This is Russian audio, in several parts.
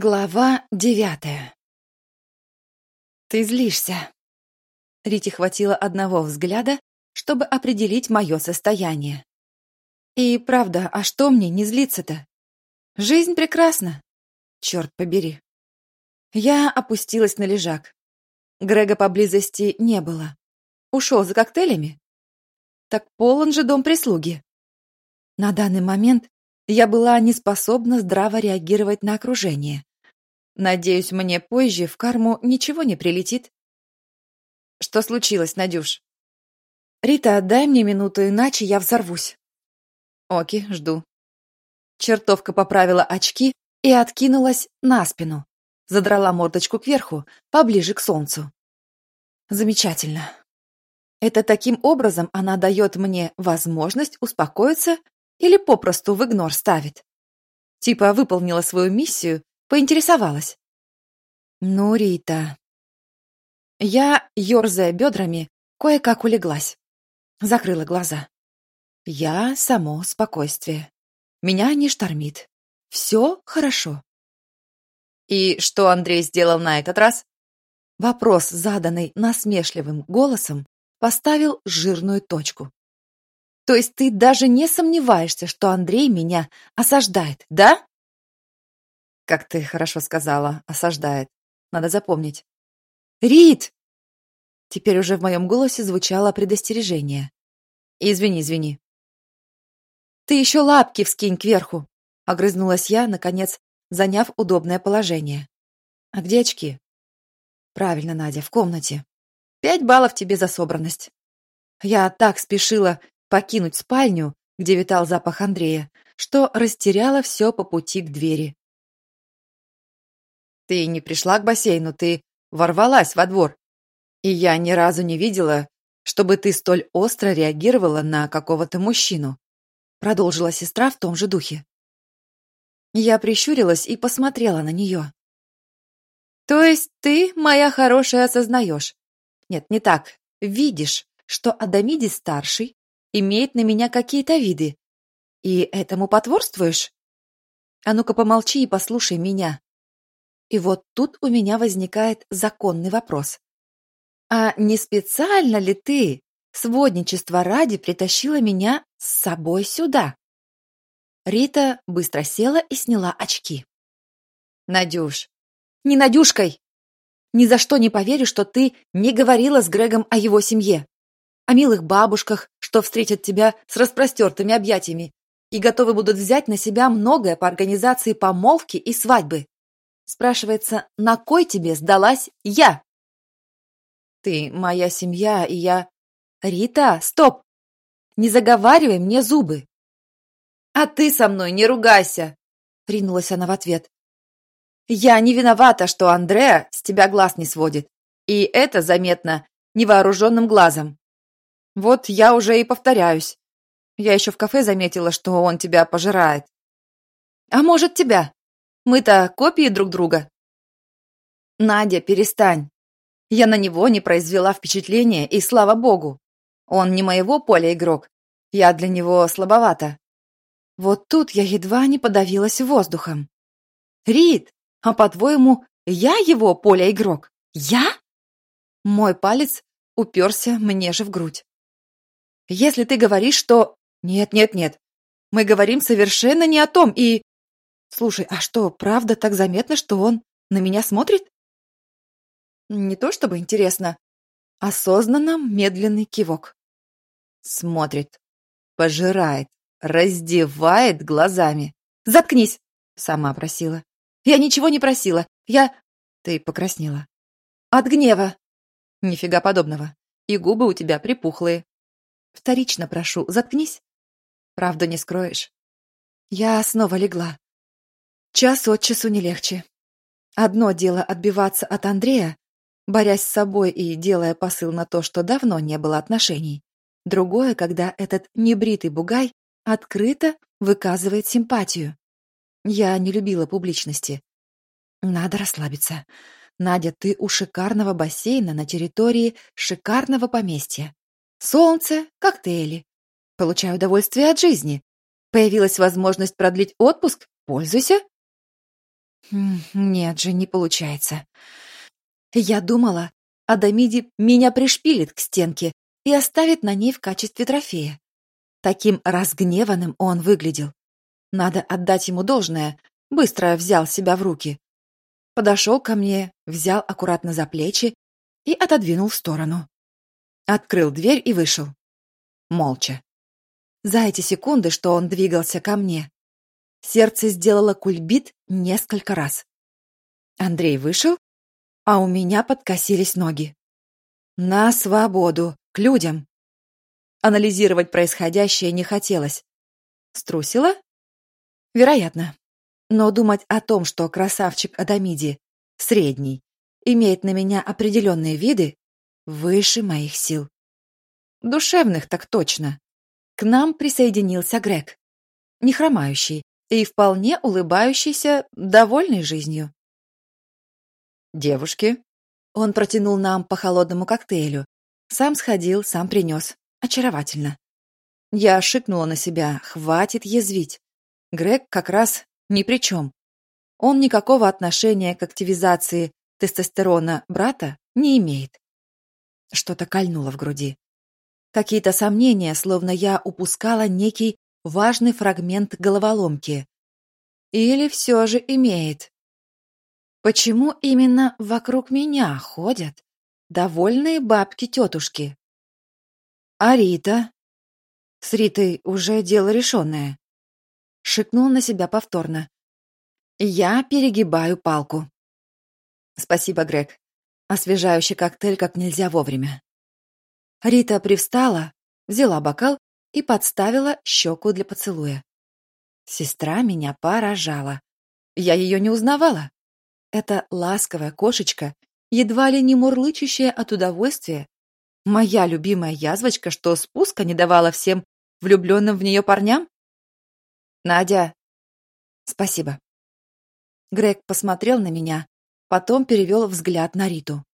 Глава девятая «Ты злишься». Рите хватило одного взгляда, чтобы определить мое состояние. И правда, а что мне не злиться-то? Жизнь прекрасна. Черт побери. Я опустилась на лежак. Грега поблизости не было. Ушел за коктейлями? Так полон же дом прислуги. На данный момент я была не способна здраво реагировать на окружение. Надеюсь, мне позже в карму ничего не прилетит. Что случилось, Надюш? Рита, дай мне минуту, иначе я взорвусь. Оки, жду. Чертовка поправила очки и откинулась на спину. Задрала мордочку кверху, поближе к солнцу. Замечательно. Это таким образом она дает мне возможность успокоиться или попросту в игнор ставит? Типа выполнила свою миссию, поинтересовалась. Ну, Рита. Я, ерзая бедрами, кое-как улеглась. Закрыла глаза. Я само спокойствие. Меня не штормит. Все хорошо. И что Андрей сделал на этот раз? Вопрос, заданный насмешливым голосом, поставил жирную точку. То есть ты даже не сомневаешься, что Андрей меня осаждает, да? Как ты хорошо сказала, осаждает. Надо запомнить. Рит! Теперь уже в моем голосе звучало предостережение. Извини, извини. Ты еще лапки вскинь кверху, огрызнулась я, наконец, заняв удобное положение. А где очки? Правильно, Надя, в комнате. Пять баллов тебе за собранность. Я так спешила покинуть спальню, где витал запах Андрея, что растеряла все по пути к двери. «Ты не пришла к бассейну, ты ворвалась во двор. И я ни разу не видела, чтобы ты столь остро реагировала на какого-то мужчину», продолжила сестра в том же духе. Я прищурилась и посмотрела на нее. «То есть ты, моя хорошая, осознаешь? Нет, не так. Видишь, что Адамидис-старший имеет на меня какие-то виды. И этому потворствуешь? А ну-ка помолчи и послушай меня. И вот тут у меня возникает законный вопрос. А не специально ли ты, сводничество ради, притащила меня с собой сюда? Рита быстро села и сняла очки. Надюш, не Надюшкой! Ни за что не поверю, что ты не говорила с Грегом о его семье о милых бабушках, что встретят тебя с распростертыми объятиями и готовы будут взять на себя многое по организации помолвки и свадьбы. Спрашивается, на кой тебе сдалась я? Ты моя семья, и я... Рита, стоп! Не заговаривай мне зубы. А ты со мной не ругайся, ринулась она в ответ. Я не виновата, что Андреа с тебя глаз не сводит. И это заметно невооруженным глазом. Вот я уже и повторяюсь. Я еще в кафе заметила, что он тебя пожирает. А может, тебя? Мы-то копии друг друга. Надя, перестань. Я на него не произвела впечатления, и слава богу. Он не моего поля игрок. Я для него слабовата. Вот тут я едва не подавилась воздухом. Рид, а по-твоему, я его поля игрок? Я? Мой палец уперся мне же в грудь. Если ты говоришь, что... Нет, нет, нет. Мы говорим совершенно не о том, и... Слушай, а что, правда так заметно, что он на меня смотрит? Не то чтобы интересно. Осознанно медленный кивок. Смотрит, пожирает, раздевает глазами. Заткнись, сама просила. Я ничего не просила. Я... Ты покраснела. От гнева. Нифига подобного. И губы у тебя припухлые. Вторично прошу, заткнись. Правду не скроешь. Я снова легла. Час от часу не легче. Одно дело отбиваться от Андрея, борясь с собой и делая посыл на то, что давно не было отношений. Другое, когда этот небритый бугай открыто выказывает симпатию. Я не любила публичности. Надо расслабиться. Надя, ты у шикарного бассейна на территории шикарного поместья. Солнце, коктейли. Получаю удовольствие от жизни. Появилась возможность продлить отпуск? Пользуйся. Нет же, не получается. Я думала, Адамиди меня пришпилит к стенке и оставит на ней в качестве трофея. Таким разгневанным он выглядел. Надо отдать ему должное, быстро взял себя в руки. Подошел ко мне, взял аккуратно за плечи и отодвинул в сторону. Открыл дверь и вышел. Молча. За эти секунды, что он двигался ко мне, сердце сделало кульбит несколько раз. Андрей вышел, а у меня подкосились ноги. На свободу, к людям. Анализировать происходящее не хотелось. Струсила? Вероятно. Но думать о том, что красавчик Адамиди, средний, имеет на меня определенные виды, выше моих сил. Душевных так точно. К нам присоединился Грег. Не хромающий и вполне улыбающийся, довольный жизнью. «Девушки?» Он протянул нам по холодному коктейлю. Сам сходил, сам принес. Очаровательно. Я шикнула на себя, хватит язвить. Грег как раз ни при чем. Он никакого отношения к активизации тестостерона брата не имеет. Что-то кольнуло в груди. Какие-то сомнения, словно я упускала некий важный фрагмент головоломки. Или все же имеет. Почему именно вокруг меня ходят довольные бабки-тетушки? А Рита? С Ритой уже дело решенное. Шикнул на себя повторно. Я перегибаю палку. Спасибо, Грег. Освежающий коктейль как нельзя вовремя. Рита привстала, взяла бокал и подставила щеку для поцелуя. Сестра меня поражала. Я ее не узнавала. Эта ласковая кошечка, едва ли не мурлычущая от удовольствия, моя любимая язвочка, что спуска не давала всем влюбленным в нее парням? Надя. Спасибо. Грег посмотрел на меня, потом перевел взгляд на Риту.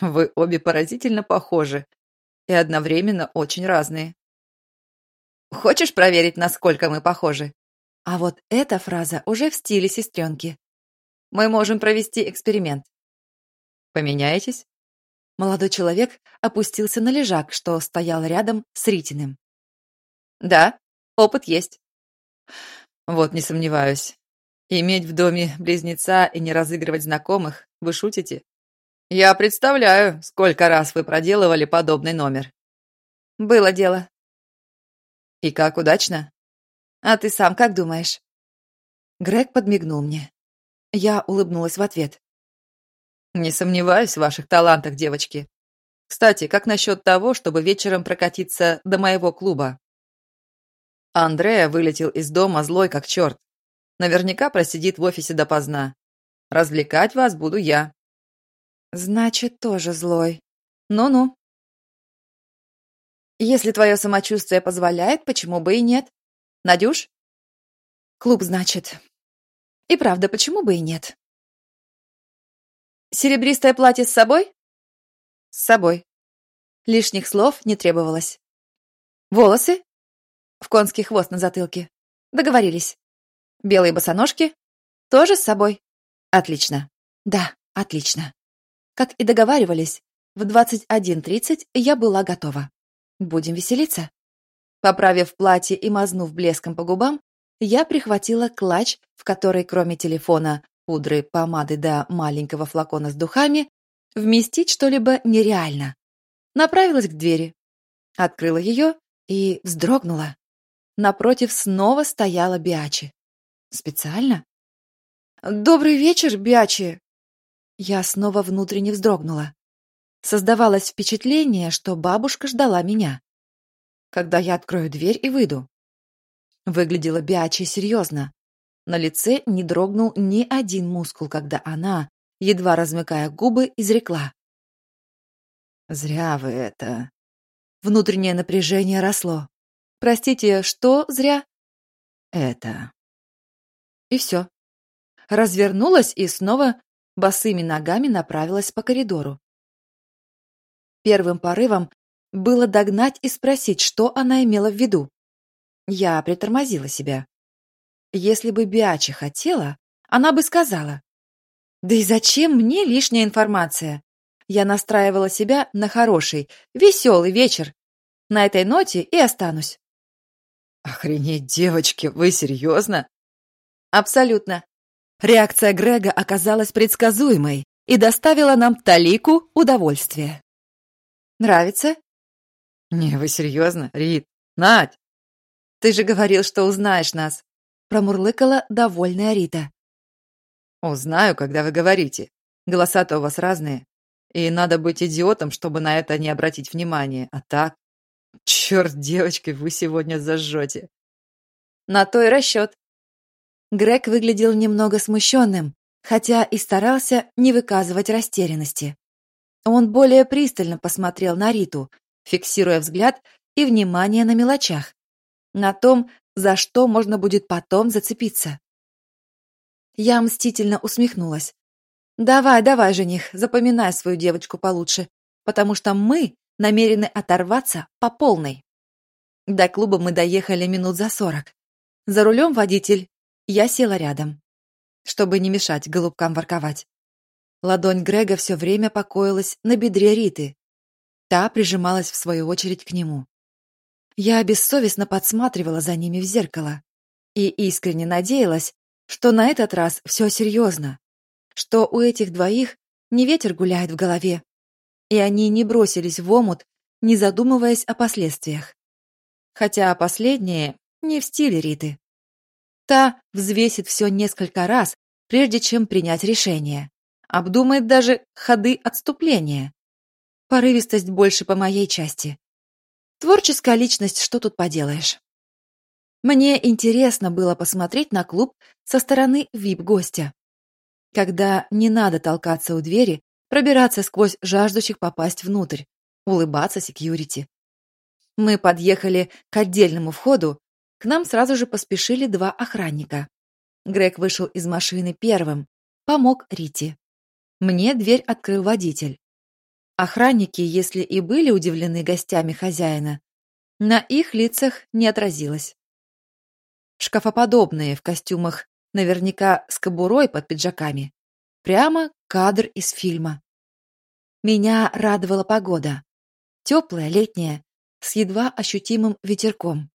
Вы обе поразительно похожи и одновременно очень разные. Хочешь проверить, насколько мы похожи? А вот эта фраза уже в стиле сестренки. Мы можем провести эксперимент. Поменяетесь? Молодой человек опустился на лежак, что стоял рядом с Ритиным. Да, опыт есть. Вот не сомневаюсь. Иметь в доме близнеца и не разыгрывать знакомых, вы шутите? Я представляю, сколько раз вы проделывали подобный номер. Было дело. И как удачно? А ты сам как думаешь? Грег подмигнул мне. Я улыбнулась в ответ. Не сомневаюсь в ваших талантах, девочки. Кстати, как насчет того, чтобы вечером прокатиться до моего клуба? Андрея вылетел из дома злой как черт. Наверняка просидит в офисе допоздна. Развлекать вас буду я. Значит, тоже злой. Ну-ну. Если твое самочувствие позволяет, почему бы и нет? Надюш? Клуб, значит. И правда, почему бы и нет? Серебристое платье с собой? С собой. Лишних слов не требовалось. Волосы? В конский хвост на затылке. Договорились. Белые босоножки? Тоже с собой. Отлично. Да, отлично. Как и договаривались, в 21.30 я была готова. Будем веселиться. Поправив платье и мазнув блеском по губам, я прихватила клатч, в который, кроме телефона, пудры, помады да маленького флакона с духами, вместить что-либо нереально. Направилась к двери. Открыла ее и вздрогнула. Напротив снова стояла Биачи. Специально? «Добрый вечер, Биачи!» Я снова внутренне вздрогнула. Создавалось впечатление, что бабушка ждала меня. Когда я открою дверь и выйду. Выглядела Биачи серьезно. На лице не дрогнул ни один мускул, когда она, едва размыкая губы, изрекла. «Зря вы это...» Внутреннее напряжение росло. «Простите, что зря?» «Это...» И все. Развернулась и снова босыми ногами направилась по коридору. Первым порывом было догнать и спросить, что она имела в виду. Я притормозила себя. Если бы Биачи хотела, она бы сказала. Да и зачем мне лишняя информация? Я настраивала себя на хороший, веселый вечер. На этой ноте и останусь. Охренеть, девочки, вы серьезно? Абсолютно. Реакция Грега оказалась предсказуемой и доставила нам талику удовольствия. Нравится? Не, вы серьезно, Рит? Надь! Ты же говорил, что узнаешь нас, промурлыкала довольная Рита. Узнаю, когда вы говорите. Голоса-то у вас разные. И надо быть идиотом, чтобы на это не обратить внимания. А так... Черт, девочки, вы сегодня зажжете. На то и расчет. Грег выглядел немного смущенным, хотя и старался не выказывать растерянности. Он более пристально посмотрел на Риту, фиксируя взгляд и внимание на мелочах, на том, за что можно будет потом зацепиться. Я мстительно усмехнулась. «Давай, давай, жених, запоминай свою девочку получше, потому что мы намерены оторваться по полной». До клуба мы доехали минут за сорок. За рулем водитель, я села рядом, чтобы не мешать голубкам ворковать. Ладонь Грега все время покоилась на бедре Риты. Та прижималась в свою очередь к нему. Я бессовестно подсматривала за ними в зеркало и искренне надеялась, что на этот раз все серьезно, что у этих двоих не ветер гуляет в голове, и они не бросились в омут, не задумываясь о последствиях. Хотя последнее не в стиле Риты. Та взвесит все несколько раз, прежде чем принять решение. Обдумает даже ходы отступления. Порывистость больше по моей части. Творческая личность, что тут поделаешь. Мне интересно было посмотреть на клуб со стороны вип-гостя. Когда не надо толкаться у двери, пробираться сквозь жаждущих попасть внутрь, улыбаться секьюрити. Мы подъехали к отдельному входу, к нам сразу же поспешили два охранника. Грег вышел из машины первым, помог Рите. Мне дверь открыл водитель. Охранники, если и были удивлены гостями хозяина, на их лицах не отразилось. Шкафоподобные в костюмах, наверняка с кобурой под пиджаками. Прямо кадр из фильма. Меня радовала погода. Теплая, летняя, с едва ощутимым ветерком.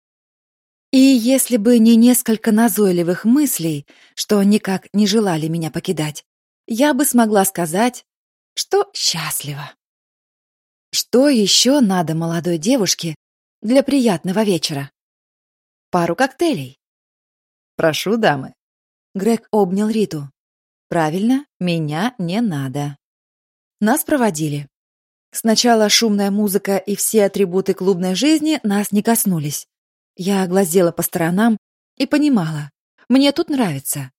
И если бы не несколько назойливых мыслей, что никак не желали меня покидать, я бы смогла сказать, что счастлива. Что еще надо молодой девушке для приятного вечера? Пару коктейлей. Прошу, дамы. Грег обнял Риту. Правильно, меня не надо. Нас проводили. Сначала шумная музыка и все атрибуты клубной жизни нас не коснулись. Я глазела по сторонам и понимала, мне тут нравится.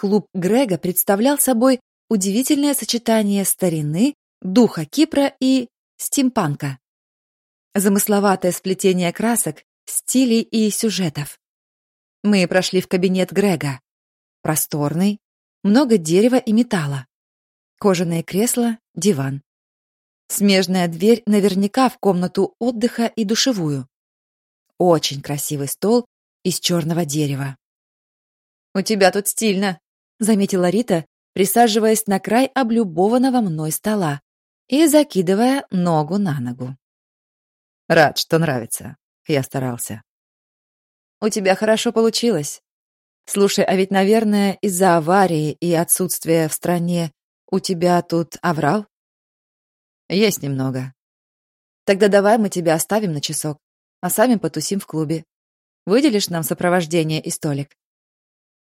Клуб Грега представлял собой удивительное сочетание старины, духа Кипра и стимпанка. Замысловатое сплетение красок, стилей и сюжетов. Мы прошли в кабинет Грега. Просторный, много дерева и металла. Кожаные кресла, диван. Смежная дверь наверняка в комнату отдыха и душевую. Очень красивый стол из черного дерева. «У тебя тут стильно», — заметила Рита, присаживаясь на край облюбованного мной стола, и закидывая ногу на ногу. Рад, что нравится. Я старался. У тебя хорошо получилось. Слушай, а ведь, наверное, из-за аварии и отсутствия в стране у тебя тут аврал? Есть немного. Тогда давай мы тебя оставим на часок, а сами потусим в клубе. Выделишь нам сопровождение и столик?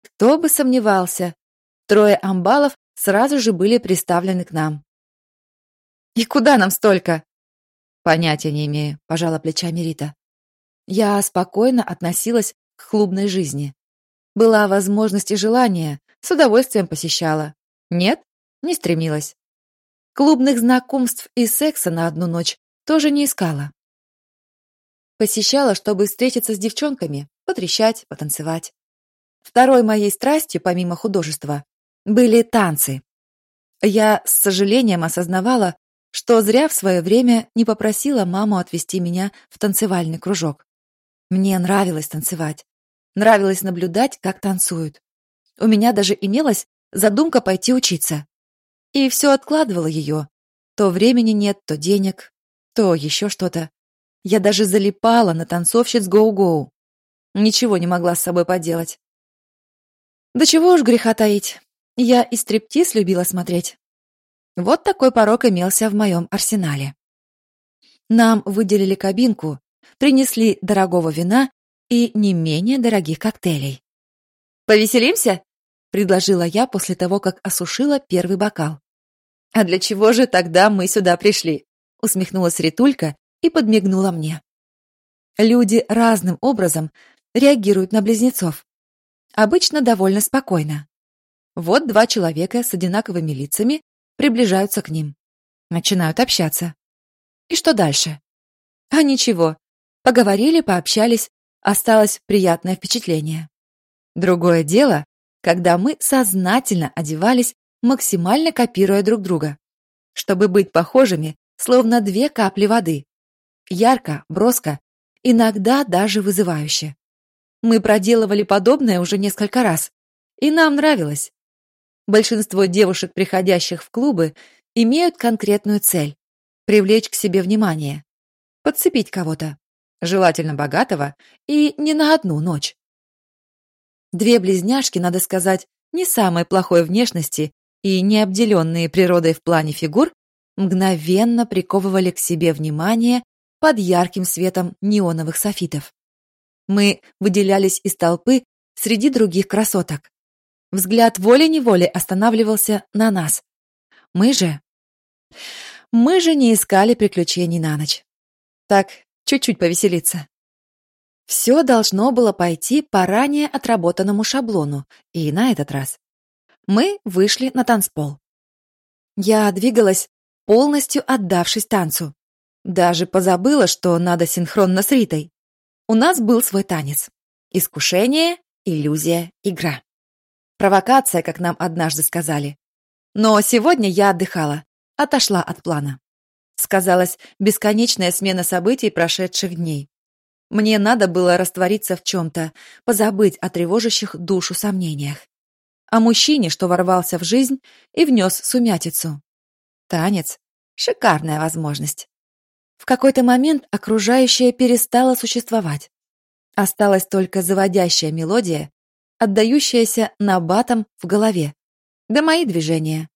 Кто бы сомневался. Трое амбалов сразу же были приставлены к нам. «И куда нам столько?» «Понятия не имею», — пожала плечами Рита. Я спокойно относилась к клубной жизни. Была возможность и желание, с удовольствием посещала. Нет, не стремилась. Клубных знакомств и секса на одну ночь тоже не искала. Посещала, чтобы встретиться с девчонками, потрещать, потанцевать. Второй моей страстью, помимо художества, были танцы. Я с сожалением осознавала, что зря в свое время не попросила маму отвезти меня в танцевальный кружок. Мне нравилось танцевать. Нравилось наблюдать, как танцуют. У меня даже имелась задумка пойти учиться. И все откладывала ее. То времени нет, то денег, то еще что-то. Я даже залипала на танцовщиц Гоу-Гоу. Ничего не могла с собой поделать. Да чего уж греха таить. Я и стриптиз любила смотреть. Вот такой порог имелся в моем арсенале. Нам выделили кабинку, принесли дорогого вина и не менее дорогих коктейлей. «Повеселимся?» — предложила я после того, как осушила первый бокал. «А для чего же тогда мы сюда пришли?» — усмехнулась Ритулька и подмигнула мне. Люди разным образом реагируют на близнецов. Обычно довольно спокойно. Вот два человека с одинаковыми лицами приближаются к ним. Начинают общаться. И что дальше? А ничего. Поговорили, пообщались, осталось приятное впечатление. Другое дело, когда мы сознательно одевались, максимально копируя друг друга, чтобы быть похожими, словно две капли воды. Ярко, броско, иногда даже вызывающе. Мы проделывали подобное уже несколько раз, и нам нравилось. Большинство девушек, приходящих в клубы, имеют конкретную цель – привлечь к себе внимание, подцепить кого-то желательно богатого, и не на одну ночь. Две близняшки, надо сказать, не самой плохой внешности и не обделенные природой в плане фигур, мгновенно приковывали к себе внимание под ярким светом неоновых софитов. Мы выделялись из толпы среди других красоток. Взгляд волей-неволей останавливался на нас. Мы же... Мы же не искали приключений на ночь. Так, чуть-чуть повеселиться. Все должно было пойти по ранее отработанному шаблону, и на этот раз. Мы вышли на танцпол. Я двигалась, полностью отдавшись танцу. Даже позабыла, что надо синхронно с Ритой. У нас был свой танец. Искушение, иллюзия, игра. Провокация, как нам однажды сказали. Но сегодня я отдыхала, отошла от плана сказалась бесконечная смена событий прошедших дней. Мне надо было раствориться в чем-то, позабыть о тревожащих душу сомнениях. О мужчине, что ворвался в жизнь и внес сумятицу. Танец — шикарная возможность. В какой-то момент окружающее перестало существовать. Осталась только заводящая мелодия, отдающаяся набатом в голове. Да мои движения.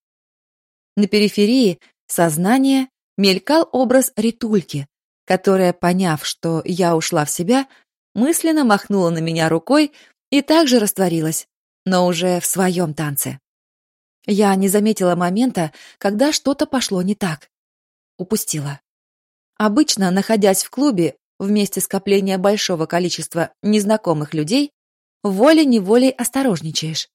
На периферии сознание мелькал образ Ритульки, которая, поняв, что я ушла в себя, мысленно махнула на меня рукой и также растворилась, но уже в своем танце. Я не заметила момента, когда что-то пошло не так. Упустила. Обычно, находясь в клубе, в месте скопления большого количества незнакомых людей, волей-неволей осторожничаешь.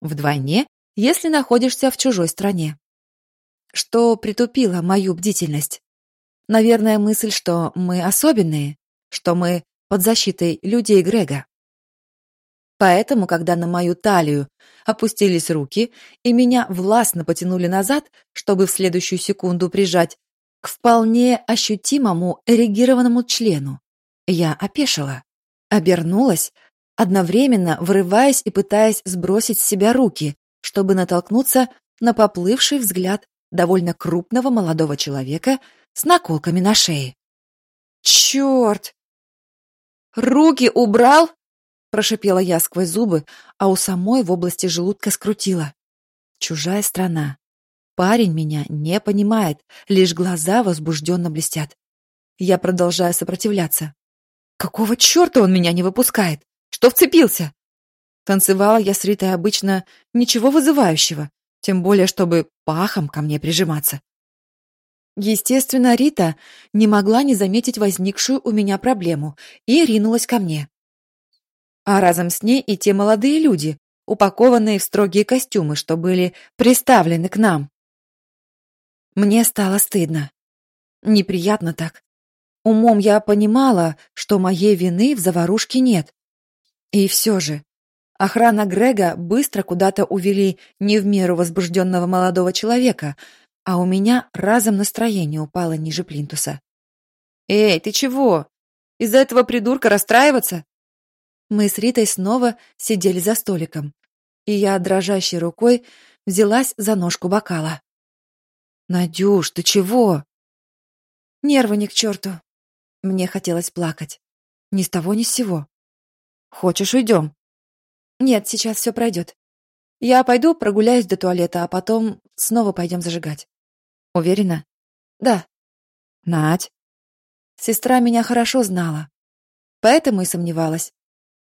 Вдвойне, если находишься в чужой стране что притупило мою бдительность. Наверное, мысль, что мы особенные, что мы под защитой людей Грега. Поэтому, когда на мою талию опустились руки и меня властно потянули назад, чтобы в следующую секунду прижать к вполне ощутимому эрегированному члену, я опешила, обернулась, одновременно вырываясь и пытаясь сбросить с себя руки, чтобы натолкнуться на поплывший взгляд довольно крупного молодого человека с наколками на шее. «Черт! Руки убрал!» – прошипела я сквозь зубы, а у самой в области желудка скрутила. Чужая страна. Парень меня не понимает, лишь глаза возбужденно блестят. Я продолжаю сопротивляться. Какого черта он меня не выпускает? Что вцепился? Танцевала я с Ритой обычно ничего вызывающего, тем более, чтобы пахом ко мне прижиматься. Естественно, Рита не могла не заметить возникшую у меня проблему и ринулась ко мне. А разом с ней и те молодые люди, упакованные в строгие костюмы, что были приставлены к нам. Мне стало стыдно. Неприятно так. Умом я понимала, что моей вины в заварушке нет. И все же, Охрана Грега быстро куда-то увели не в меру возбужденного молодого человека, а у меня разом настроение упало ниже плинтуса. «Эй, ты чего? Из-за этого придурка расстраиваться?» Мы с Ритой снова сидели за столиком. и я дрожащей рукой взялась за ножку бокала. «Надюш, ты чего?» «Нервы ни к черту». Мне хотелось плакать. Ни с того ни с сего. «Хочешь, уйдем?» «Нет, сейчас все пройдет. Я пойду прогуляюсь до туалета, а потом снова пойдем зажигать». «Уверена?» «Да». «Надь?» Сестра меня хорошо знала, поэтому и сомневалась.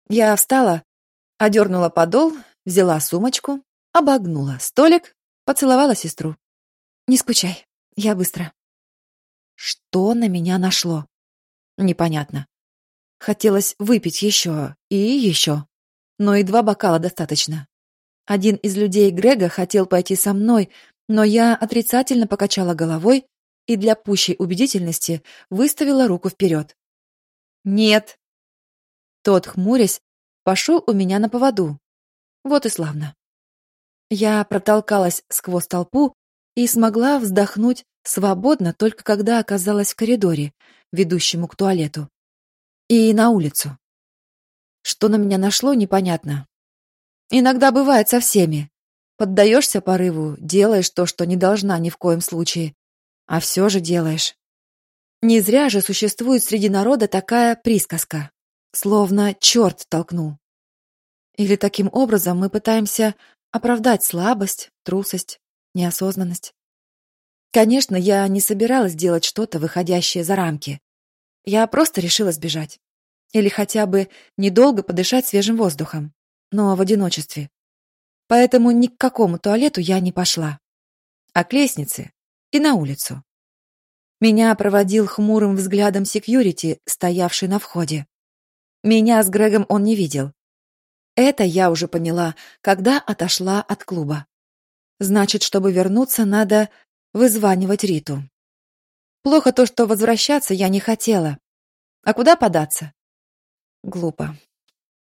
Я встала, одернула подол, взяла сумочку, обогнула столик, поцеловала сестру. «Не скучай, я быстро». Что на меня нашло? Непонятно. Хотелось выпить еще и еще, но и два бокала достаточно. Один из людей Грега хотел пойти со мной, но я отрицательно покачала головой и для пущей убедительности выставила руку вперед. «Нет». Тот, хмурясь, пошел у меня на поводу. Вот и славно. Я протолкалась сквозь толпу и смогла вздохнуть свободно только когда оказалась в коридоре, ведущему к туалету. И на улицу. Что на меня нашло, непонятно. Иногда бывает со всеми. Поддаешься порыву, делаешь то, что не должна ни в коем случае, а все же делаешь. Не зря же существует среди народа такая присказка, словно черт толкнул. Или таким образом мы пытаемся оправдать слабость, трусость, неосознанность. Конечно, я не собиралась делать что-то, выходящее за рамки. Я просто решила сбежать. Или хотя бы недолго подышать свежим воздухом, но в одиночестве. Поэтому ни к какому туалету я не пошла. А к лестнице и на улицу. Меня проводил хмурым взглядом секьюрити, стоявший на входе. Меня с Грегом он не видел. Это я уже поняла, когда отошла от клуба. Значит, чтобы вернуться, надо вызванивать Риту. Плохо то, что возвращаться я не хотела. А куда податься? Глупо.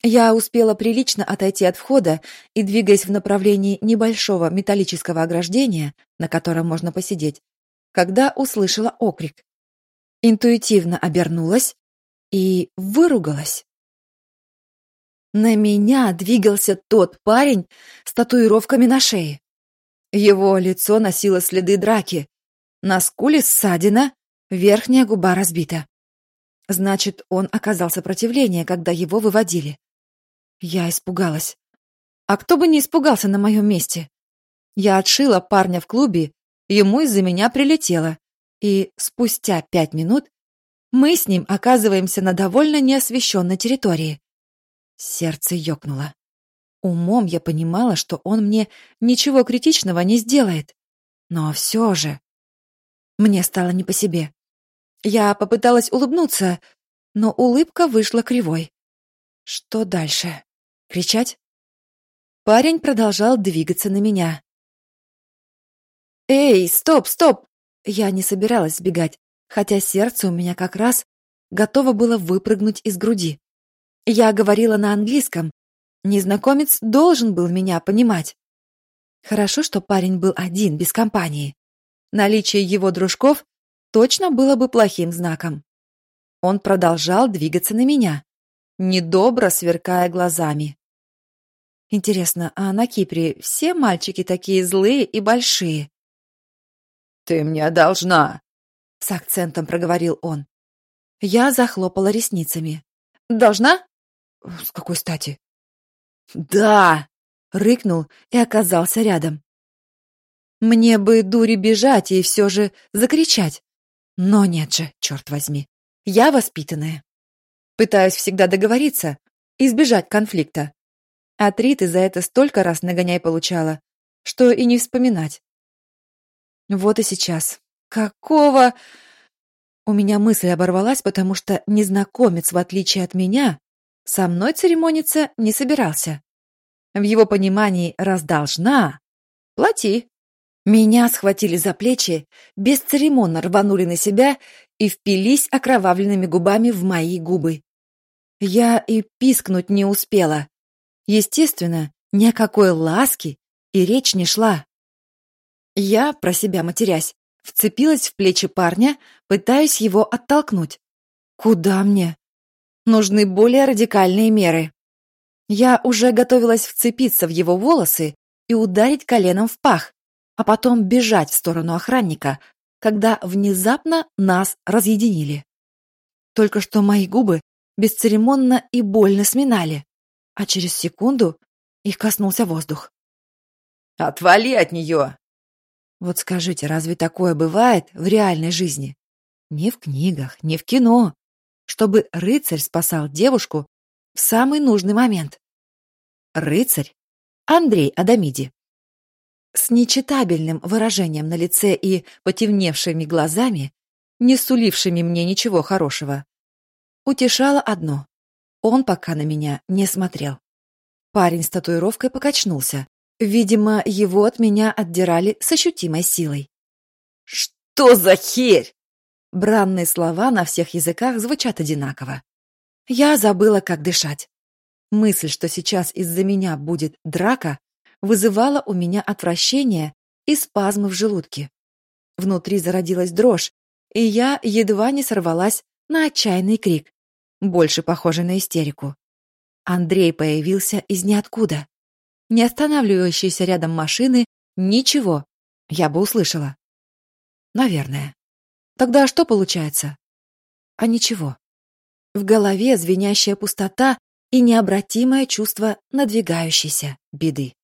Я успела прилично отойти от входа и, двигаясь в направлении небольшого металлического ограждения, на котором можно посидеть, когда услышала окрик. Интуитивно обернулась и выругалась. На меня двигался тот парень с татуировками на шее. Его лицо носило следы драки. На скуле ссадина, верхняя губа разбита. Значит, он оказал сопротивление, когда его выводили. Я испугалась. А кто бы не испугался на моем месте? Я отшила парня в клубе, ему из-за меня прилетело. И спустя пять минут мы с ним оказываемся на довольно неосвещенной территории. Сердце ёкнуло. Умом я понимала, что он мне ничего критичного не сделает. Но все же... Мне стало не по себе. Я попыталась улыбнуться, но улыбка вышла кривой. Что дальше? Кричать? Парень продолжал двигаться на меня. «Эй, стоп, стоп!» Я не собиралась сбегать, хотя сердце у меня как раз готово было выпрыгнуть из груди. Я говорила на английском. Незнакомец должен был меня понимать. Хорошо, что парень был один, без компании. Наличие его дружков точно было бы плохим знаком. Он продолжал двигаться на меня, недобро сверкая глазами. Интересно, а на Кипре все мальчики такие злые и большие? Ты мне должна, с акцентом проговорил он. Я захлопала ресницами. Должна? С какой стати? Да, рыкнул и оказался рядом. Мне бы дури бежать и все же закричать. Но нет же, черт возьми. Я воспитанная. Пытаюсь всегда договориться, избежать конфликта. От Риты за это столько раз нагоняй получала, что и не вспоминать. Вот и сейчас. Какого... У меня мысль оборвалась, потому что незнакомец, в отличие от меня, со мной церемониться не собирался. В его понимании «раз должна» — плати. Меня схватили за плечи, бесцеремонно рванули на себя и впились окровавленными губами в мои губы. Я и пискнуть не успела. Естественно, ни о какой ласке и речь не шла. Я, про себя матерясь, вцепилась в плечи парня, пытаясь его оттолкнуть. Куда мне? Нужны более радикальные меры. Я уже готовилась вцепиться в его волосы и ударить коленом в пах, а потом бежать в сторону охранника, когда внезапно нас разъединили. Только что мои губы бесцеремонно и больно сминали, а через секунду их коснулся воздух. «Отвали от нее!» Вот скажите, разве такое бывает в реальной жизни? Не в книгах, не в кино, чтобы рыцарь спасал девушку в самый нужный момент. Рыцарь Андрей Адамиди. С нечитабельным выражением на лице и потемневшими глазами, не сулившими мне ничего хорошего, утешало одно. Он пока на меня не смотрел. Парень с татуировкой покачнулся. Видимо, его от меня отдирали с ощутимой силой. «Что за херь?» Бранные слова на всех языках звучат одинаково. Я забыла, как дышать. Мысль, что сейчас из-за меня будет драка, вызывала у меня отвращение и спазмы в желудке. Внутри зародилась дрожь, и я едва не сорвалась на отчаянный крик, больше похожий на истерику. Андрей появился из ниоткуда. Не останавливающиеся рядом машины, ничего, я бы услышала. Наверное. Тогда что получается? А ничего. В голове звенящая пустота и необратимое чувство надвигающейся беды.